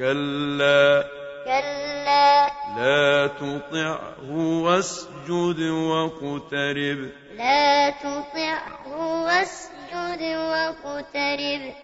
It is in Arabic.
كلا. كلا. لا تطعه واسجد واقترب. لا تطعه واسجد واقترب.